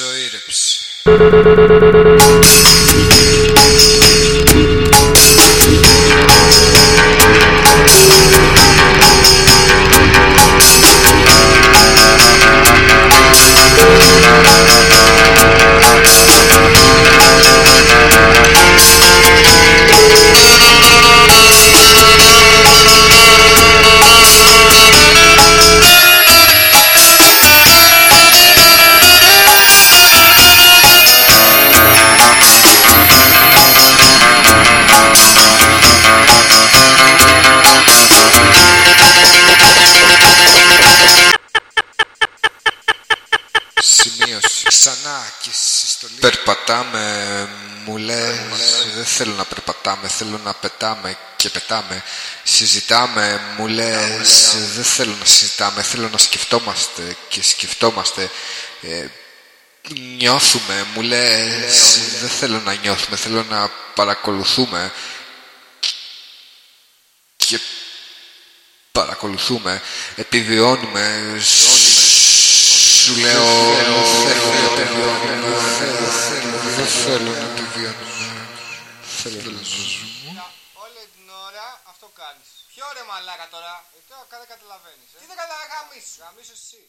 Zairps. Σημείωση. Ξανά και συστολή. Περπατάμε, μου λες Δεν θέλω να περπατάμε, θέλω να πετάμε και πετάμε. Συζητάμε, μου λες Δεν θέλω να συζητάμε, θέλω να σκεφτόμαστε και σκεφτόμαστε. Ε, νιώθουμε, μου λες Δεν θέλω να νιώθουμε, θέλω να παρακολουθούμε. Και παρακολουθούμε, επιβιώνουμε. Σου λέω, θέλω να επιβιώνουμε. Δεν θέλω να επιβιώνουμε. Θέλω να ζούμε. Όλη την ώρα αυτό κάνεις. Ποιο ρε μαλάκα τώρα. Ε, τώρα δεν καταλαβαίνεις. Ε. Τι δεν καταλαβαίνεις. Γαμίσου εσύ.